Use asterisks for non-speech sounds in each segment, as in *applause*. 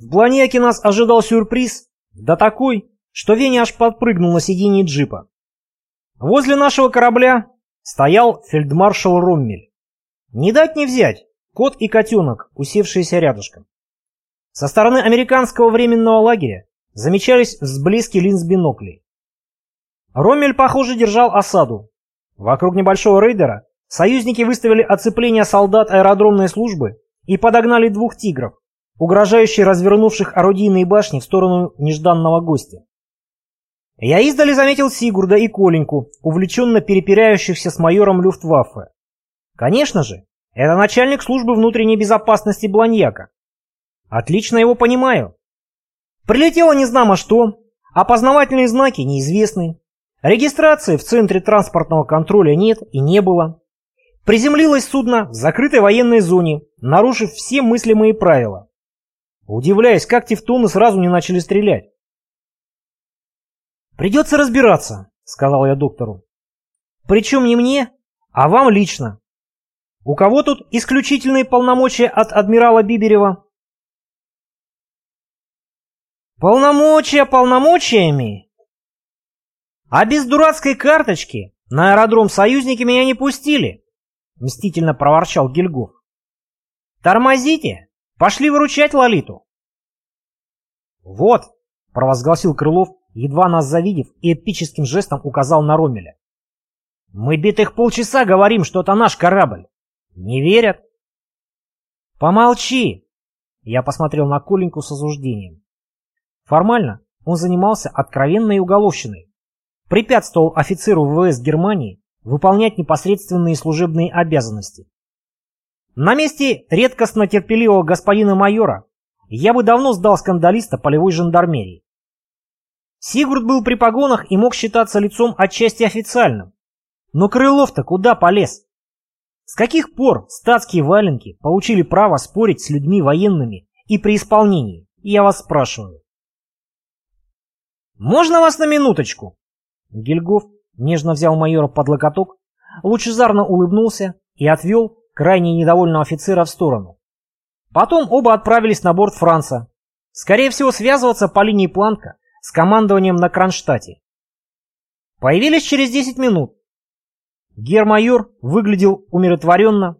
В Бланьяке нас ожидал сюрприз, да такой, что Веня аж подпрыгнул на сиденье джипа. Возле нашего корабля стоял фельдмаршал Роммель. Не дать не взять, кот и котенок, усевшиеся рядышком. Со стороны американского временного лагеря замечались взблески линз биноклей. Роммель, похоже, держал осаду. Вокруг небольшого рейдера союзники выставили оцепление солдат аэродромной службы и подогнали двух тигров, угрожающие развернувших орудийные башни в сторону нежданного гостя. Я издали заметил Сигурда и Коленьку, увлеченно перепиряющихся с майором Люфтваффе. Конечно же, это начальник службы внутренней безопасности Бланьяка. Отлично его понимаю. Прилетело незнамо что, опознавательные знаки неизвестны, регистрации в центре транспортного контроля нет и не было. Приземлилось судно в закрытой военной зоне, нарушив все мыслимые правила. Удивляюсь, как тевтоны сразу не начали стрелять. «Придется разбираться», — сказал я доктору. «Причем не мне, а вам лично. У кого тут исключительные полномочия от адмирала Биберева?» «Полномочия полномочиями!» «А без дурацкой карточки на аэродром союзники меня не пустили!» — мстительно проворчал Гильгоф. «Тормозите! Пошли выручать Лолиту!» «Вот!» — провозгласил Крылов, едва нас завидев и эпическим жестом указал на Ромеля. «Мы битых полчаса говорим, что это наш корабль. Не верят?» «Помолчи!» Я посмотрел на Коленьку с осуждением. Формально он занимался откровенной уголовщиной. Препятствовал офицеру ВВС Германии выполнять непосредственные служебные обязанности. На месте редкостно терпеливого господина майора я бы давно сдал скандалиста полевой жандармерии. Сигурд был при погонах и мог считаться лицом отчасти официальным. Но Крылов-то куда полез? С каких пор статские валенки получили право спорить с людьми военными и при исполнении, я вас спрашиваю. «Можно вас на минуточку?» Гильгоф нежно взял майора под локоток, лучезарно улыбнулся и отвел крайне недовольного офицера в сторону. Потом оба отправились на борт Франца. Скорее всего, связываться по линии Планка с командованием на Кронштадте. Появились через 10 минут. Гермайор выглядел умиротворенно.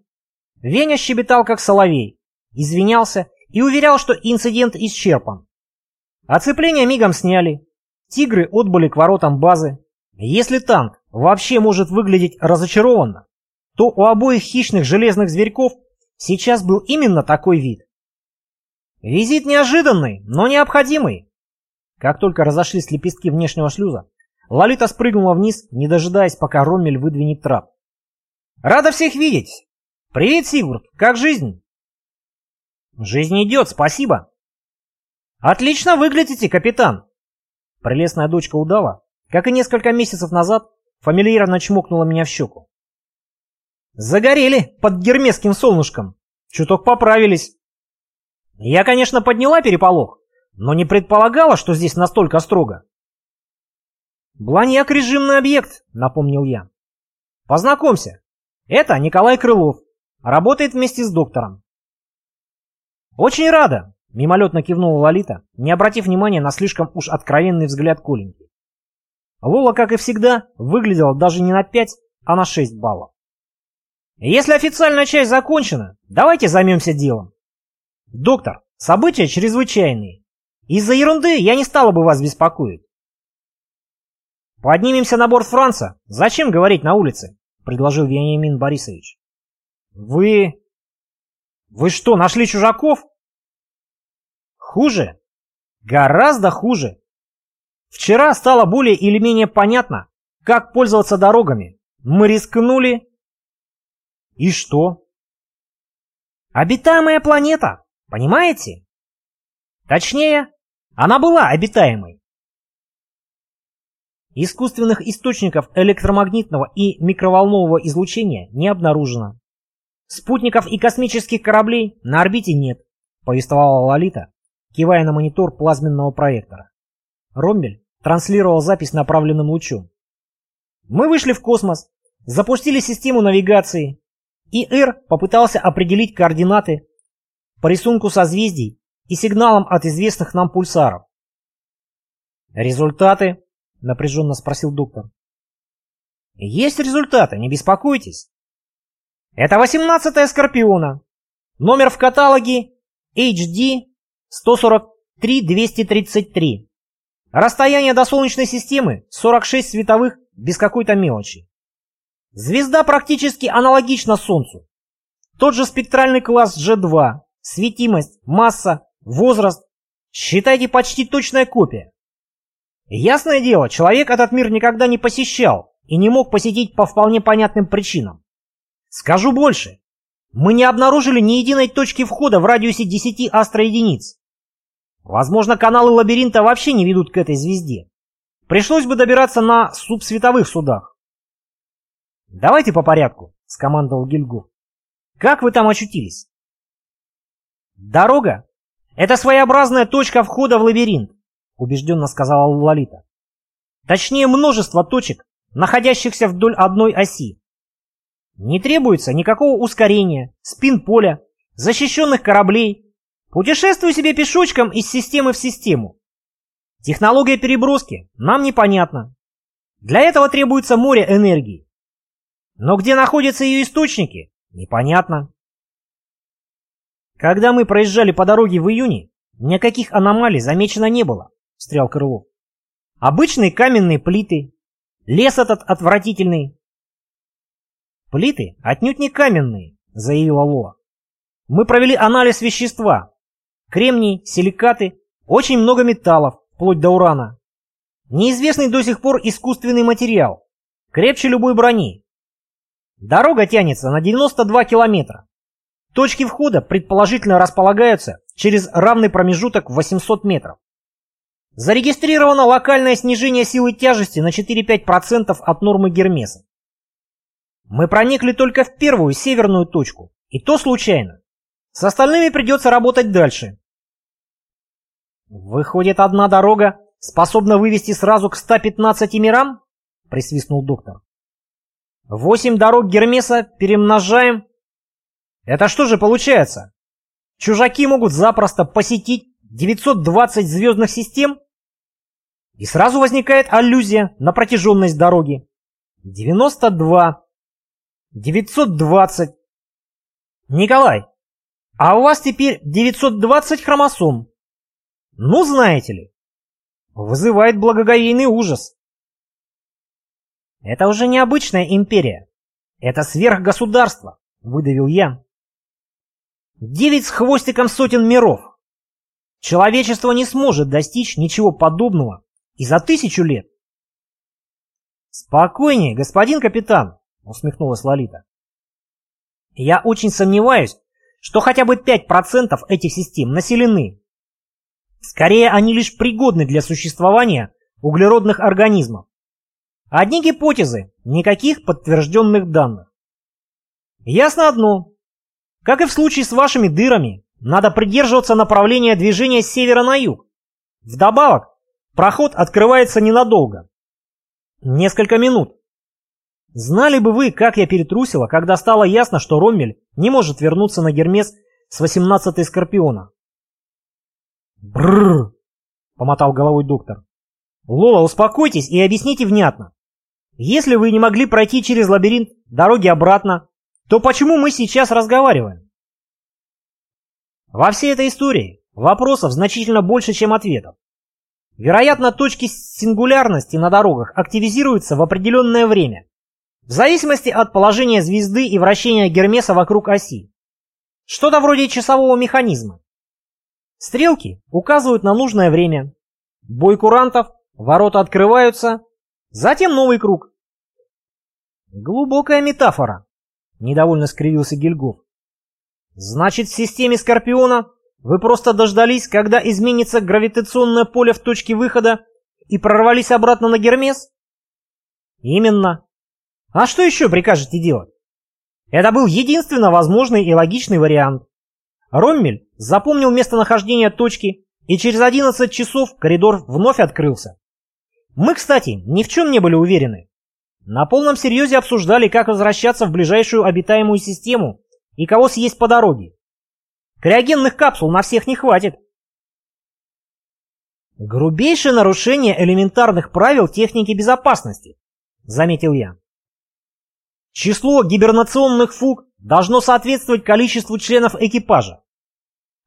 Веня щебетал, как соловей, извинялся и уверял, что инцидент исчерпан. Оцепление мигом сняли. Тигры отбыли к воротам базы. Если танк вообще может выглядеть разочарованно, то у обоих хищных железных зверьков сейчас был именно такой вид. Визит неожиданный, но необходимый. Как только разошлись лепестки внешнего шлюза, Лолита спрыгнула вниз, не дожидаясь, пока Роммель выдвинет трап. «Рада всех видеть! Привет, Сигурд! Как жизнь?» «Жизнь идет, спасибо!» «Отлично выглядите, капитан!» Прелестная дочка удава, как и несколько месяцев назад, фамильярно чмокнула меня в щеку. «Загорели под гермесским солнышком! Чуток поправились!» Я, конечно, подняла переполох, но не предполагала, что здесь настолько строго. «Бланьяк — режимный объект», — напомнил я. «Познакомься. Это Николай Крылов. Работает вместе с доктором». «Очень рада», — мимолетно кивнула Лолита, не обратив внимания на слишком уж откровенный взгляд Коленьки. Лола, как и всегда, выглядела даже не на 5, а на 6 баллов. «Если официальная часть закончена, давайте займемся делом. Доктор, события чрезвычайные. Из-за ерунды я не стала бы вас беспокоить. Поднимемся на борт Франца. Зачем говорить на улице? Предложил Вениамин Борисович. Вы... Вы что, нашли чужаков? Хуже. Гораздо хуже. Вчера стало более или менее понятно, как пользоваться дорогами. Мы рискнули. И что? Обитаемая планета, понимаете? Точнее, она была обитаемой. Искусственных источников электромагнитного и микроволнового излучения не обнаружено. Спутников и космических кораблей на орбите нет, повествовала Лолита, кивая на монитор плазменного проектора. Роммель транслировал запись направленным лучом. Мы вышли в космос, запустили систему навигации, и Эр попытался определить координаты по рисунку созвездий и сигналам от известных нам пульсаров. «Результаты?» — напряженно спросил доктор. «Есть результаты, не беспокойтесь. Это восемнадцатая Скорпиона. Номер в каталоге HD 143-233. Расстояние до Солнечной системы 46 световых без какой-то мелочи. Звезда практически аналогична Солнцу. Тот же спектральный класс G2, светимость, масса, возраст. Считайте почти точная копия. Ясное дело, человек этот мир никогда не посещал и не мог посетить по вполне понятным причинам. Скажу больше. Мы не обнаружили ни единой точки входа в радиусе 10 астроединиц. Возможно, каналы лабиринта вообще не ведут к этой звезде. Пришлось бы добираться на субсветовых судах. «Давайте по порядку», — скомандовал Гильгоф. «Как вы там очутились?» «Дорога — это своеобразная точка входа в лабиринт», — убежденно сказала Лолита. «Точнее, множество точек, находящихся вдоль одной оси. Не требуется никакого ускорения, спин-поля, защищенных кораблей, Путешествую себе пешочком из системы в систему. Технология переброски нам непонятна. Для этого требуется море энергии. Но где находятся ее источники, непонятно. Когда мы проезжали по дороге в июне, никаких аномалий замечено не было, встрял Крылов. Обычные каменные плиты, лес этот отвратительный. Плиты отнюдь не каменные, заявила Лола. Мы провели анализ вещества, Кремний, силикаты, очень много металлов, вплоть до урана. Неизвестный до сих пор искусственный материал, крепче любой брони. Дорога тянется на 92 километра. Точки входа предположительно располагаются через равный промежуток в 800 метров. Зарегистрировано локальное снижение силы тяжести на 4-5% от нормы Гермеса. Мы проникли только в первую северную точку, и то случайно. С остальными придется работать дальше. «Выходит, одна дорога способна вывести сразу к 115 мирам?» — присвистнул доктор. «Восемь дорог Гермеса перемножаем. Это что же получается? Чужаки могут запросто посетить 920 звездных систем?» И сразу возникает аллюзия на протяженность дороги. 92. 920. Николай, а у вас теперь 920 хромосом. Ну, знаете ли, вызывает благоговейный ужас. Это уже не обычная империя. Это сверхгосударство, выдавил я. Девять с хвостиком сотен миров. Человечество не сможет достичь ничего подобного и за тысячу лет. «Спокойнее, господин капитан», — усмехнулась Лолита. «Я очень сомневаюсь, что хотя бы 5% этих систем населены. Скорее, они лишь пригодны для существования углеродных организмов. Одни гипотезы, никаких подтвержденных данных. Ясно одно. Как и в случае с вашими дырами, надо придерживаться направления движения с севера на юг. Вдобавок, проход открывается ненадолго. Несколько минут. Знали бы вы, как я перетрусила, когда стало ясно, что Роммель не может вернуться на Гермес с 18-й Скорпиона. Бррр, помотал головой доктор. Лола, успокойтесь и объясните внятно. Если вы не могли пройти через лабиринт дороги обратно, то почему мы сейчас разговариваем? Во всей этой истории вопросов значительно больше, чем ответов. Вероятно, точки сингулярности на дорогах активизируются в определенное время, в зависимости от положения звезды и вращения Гермеса вокруг оси. Что-то вроде часового механизма. Стрелки указывают на нужное время. Бой курантов, ворота открываются, затем новый круг. Глубокая метафора, недовольно скривился Гильгоф. Значит, в системе Скорпиона вы просто дождались, когда изменится гравитационное поле в точке выхода и прорвались обратно на Гермес? Именно. А что еще прикажете делать? Это был единственно возможный и логичный вариант. Роммель запомнил местонахождение точки, и через 11 часов коридор вновь открылся. Мы, кстати, ни в чем не были уверены. На полном серьезе обсуждали, как возвращаться в ближайшую обитаемую систему и кого съесть по дороге. Криогенных капсул на всех не хватит, Грубейшее нарушение элементарных правил техники безопасности, заметил я. Число гибернационных фуг должно соответствовать количеству членов экипажа.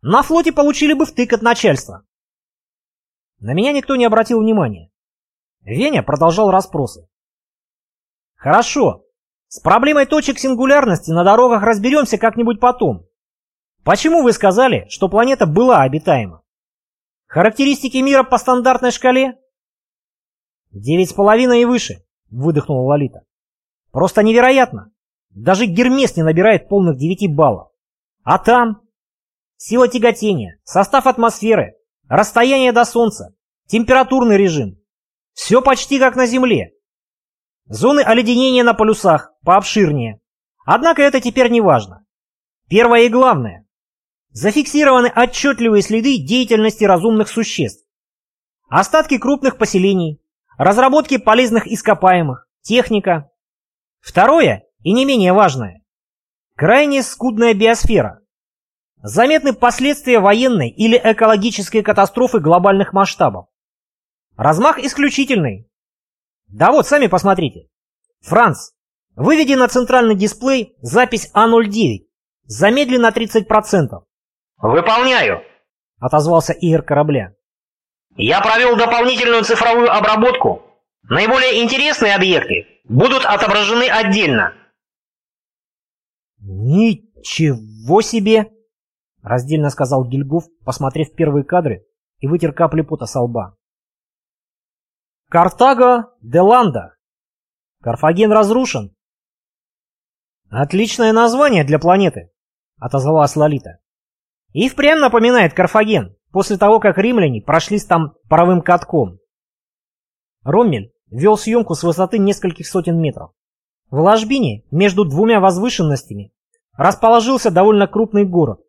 На флоте получили бы втык от начальства. На меня никто не обратил внимания. Веня продолжал расспросы. Хорошо. С проблемой точек сингулярности на дорогах разберемся как-нибудь потом. Почему вы сказали, что планета была обитаема? Характеристики мира по стандартной шкале? Девять с половиной и выше, выдохнула Лолита. Просто невероятно. Даже Гермес не набирает полных девяти баллов. А там? Сила тяготения, состав атмосферы, расстояние до Солнца, температурный режим. Все почти как на Земле. Зоны оледенения на полюсах пообширнее. Однако это теперь не важно. Первое и главное. Зафиксированы отчетливые следы деятельности разумных существ. Остатки крупных поселений, разработки полезных ископаемых, техника. Второе, и не менее важное. Крайне скудная биосфера. Заметны последствия военной или экологической катастрофы глобальных масштабов. Размах исключительный. Да вот, сами посмотрите. Франц, выведи на центральный дисплей запись А09. Замедли на 30%. «Выполняю», — отозвался Игорь корабля. «Я провел дополнительную цифровую обработку. Наиболее интересные объекты будут отображены отдельно». «Ничего себе!» — раздельно сказал Гильгоф, посмотрев первые кадры и вытер капли пота со лба. «Картаго де Ланда. Карфаген разрушен». «Отличное название для планеты», — отозвалась Лолита. И впрямь напоминает Карфаген, после того, как римляне прошлись там паровым катком. Роммель вел съемку с высоты нескольких сотен метров. В ложбине между двумя возвышенностями расположился довольно крупный город,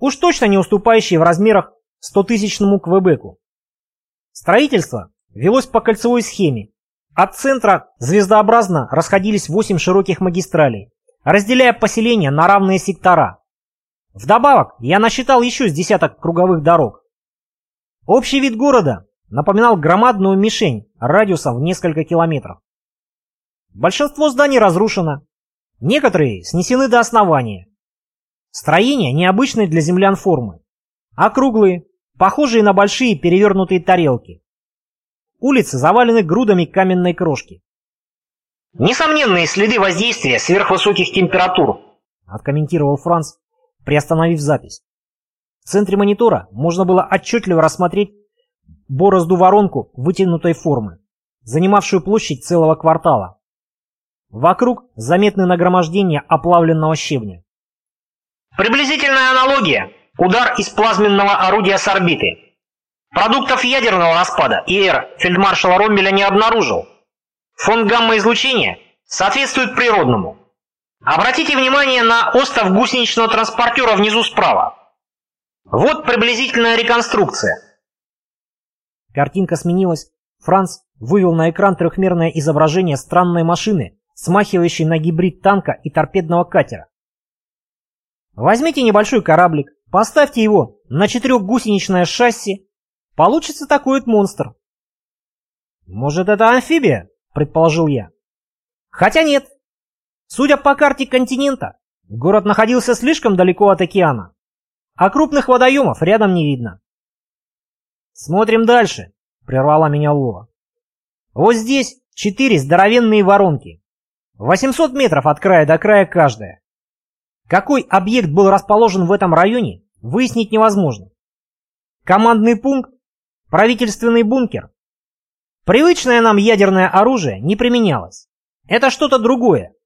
уж точно не уступающий в размерах 100-тысячному Квебеку. Строительство велось по кольцевой схеме. От центра звездообразно расходились восемь широких магистралей, разделяя поселения на равные сектора. Вдобавок, я насчитал еще с десяток круговых дорог. Общий вид города напоминал громадную мишень радиусом в несколько километров. Большинство зданий разрушено, некоторые снесены до основания. Строения необычные для землян формы, округлые, похожие на большие перевернутые тарелки. Улицы завалены грудами каменной крошки. «Несомненные следы воздействия сверхвысоких температур», откомментировал Франц, приостановив запись. В центре монитора можно было отчетливо рассмотреть борозду-воронку вытянутой формы, занимавшую площадь целого квартала. Вокруг заметны нагромождения оплавленного щебня. Приблизительная аналогия. Удар из плазменного орудия с орбиты. Продуктов ядерного распада ИР фельдмаршала Роммеля не обнаружил. Фон гамма-излучения соответствует природному. Обратите внимание на остов гусеничного транспортера внизу справа. Вот приблизительная реконструкция. Картинка сменилась. Франц вывел на экран трехмерное изображение странной машины, смахивающей на гибрид танка и торпедного катера. Возьмите небольшой кораблик, поставьте его на четырехгусеничное шасси, получится такой вот монстр. Может, это амфибия, предположил я. Хотя нет, Судя по карте континента, город находился слишком далеко от океана, а крупных водоемов рядом не видно. «Смотрим дальше», — прервала меня Лола. «Вот здесь четыре здоровенные воронки. 800 метров от края до края каждая. Какой объект был расположен в этом районе, выяснить невозможно. Командный пункт, правительственный бункер. Привычное нам ядерное оружие не применялось. Это что-то другое,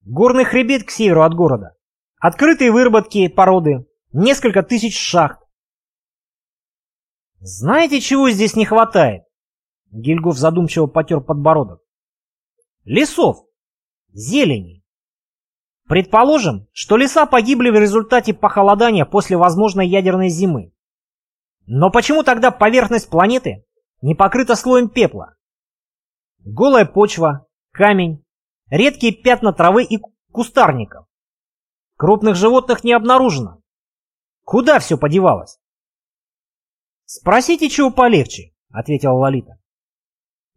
Горный хребет к северу от города. Открытые выработки породы. Несколько тысяч шахт. Знаете, чего здесь не хватает? Гильгоф задумчиво потер подбородок. Лесов. Зелени. Предположим, что леса погибли в результате похолодания после возможной ядерной зимы. Но почему тогда поверхность планеты не покрыта слоем пепла? Голая почва, камень, Редкие пятна травы и кустарников. Крупных животных не обнаружено. Куда все подевалось? Спросите, чего полегче, ответила Лолита.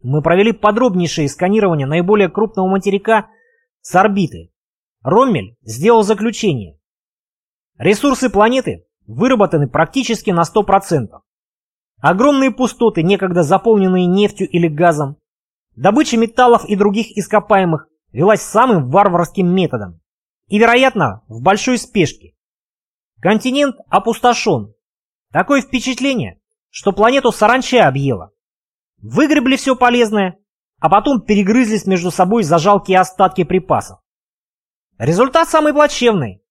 Мы провели подробнейшее сканирование наиболее крупного материка с орбиты. Роммель сделал заключение. Ресурсы планеты выработаны практически на 100%. Огромные пустоты, некогда заполненные нефтью или газом. Добыча металлов и других ископаемых велась самым варварским методом. И, вероятно, в большой спешке. Континент опустошен. Такое впечатление, что планету саранча объела. Выгребли все полезное, а потом перегрызлись между собой за жалкие остатки припасов. Результат самый плачевный.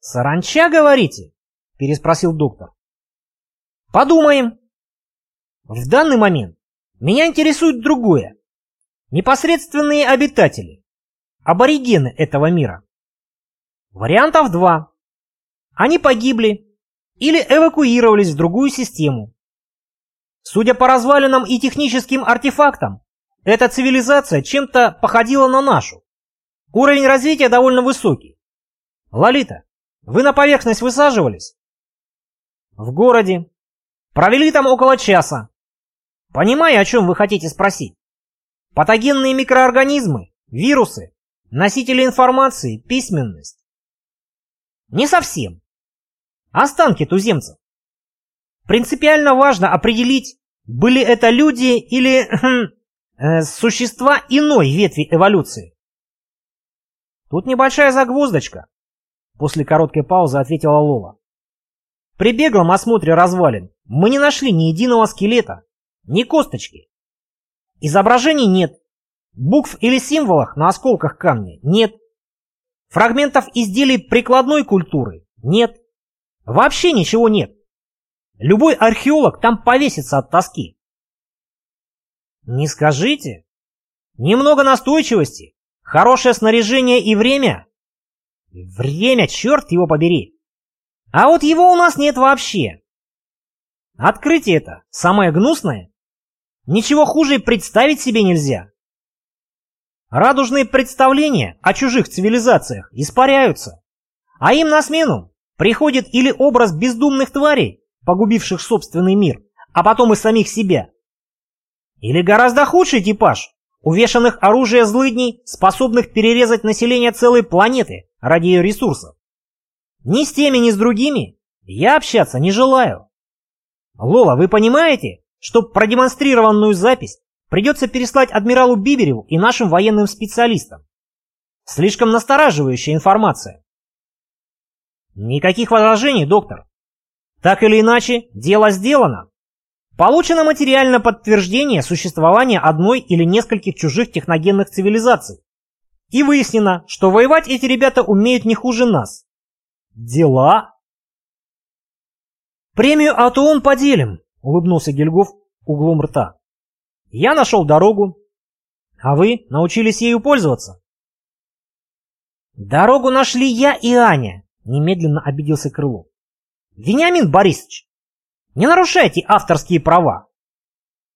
«Саранча, говорите?» – переспросил доктор. «Подумаем. В данный момент меня интересует другое. Непосредственные обитатели, аборигены этого мира. Вариантов два. Они погибли или эвакуировались в другую систему. Судя по развалинам и техническим артефактам, эта цивилизация чем-то походила на нашу. Уровень развития довольно высокий. Лолита, вы на поверхность высаживались? В городе. Провели там около часа. Понимаю, о чем вы хотите спросить. Патогенные микроорганизмы, вирусы, носители информации, письменность. Не совсем. Останки туземцев. Принципиально важно определить, были это люди или *clears throat* э, существа иной ветви эволюции. Тут небольшая загвоздочка. После короткой паузы ответила Лола. При беглом осмотре развалин мы не нашли ни единого скелета, ни косточки. Изображений нет. Букв или символов на осколках камня нет. Фрагментов изделий прикладной культуры нет. Вообще ничего нет. Любой археолог там повесится от тоски. Не скажите. Немного настойчивости, хорошее снаряжение и время. Время, черт его побери. А вот его у нас нет вообще. Открытие это самое гнусное. Ничего хуже представить себе нельзя. Радужные представления о чужих цивилизациях испаряются, а им на смену приходит или образ бездумных тварей, погубивших собственный мир, а потом и самих себя, или гораздо худший типаж, увешанных оружия злыдней, способных перерезать население целой планеты ради ее ресурсов. Ни с теми, ни с другими я общаться не желаю. Лола, вы понимаете, что продемонстрированную запись придется переслать адмиралу Бибереву и нашим военным специалистам? Слишком настораживающая информация. Никаких возражений, доктор. Так или иначе, дело сделано. Получено материальное подтверждение существования одной или нескольких чужих техногенных цивилизаций. И выяснено, что воевать эти ребята умеют не хуже нас. Дела? Премию Атуон поделим, улыбнулся Гильгоф углом рта. Я нашел дорогу, а вы научились ею пользоваться. Дорогу нашли я и Аня, немедленно обиделся Крылов. Вениамин Борисович, не нарушайте авторские права.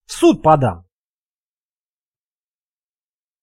В суд подам.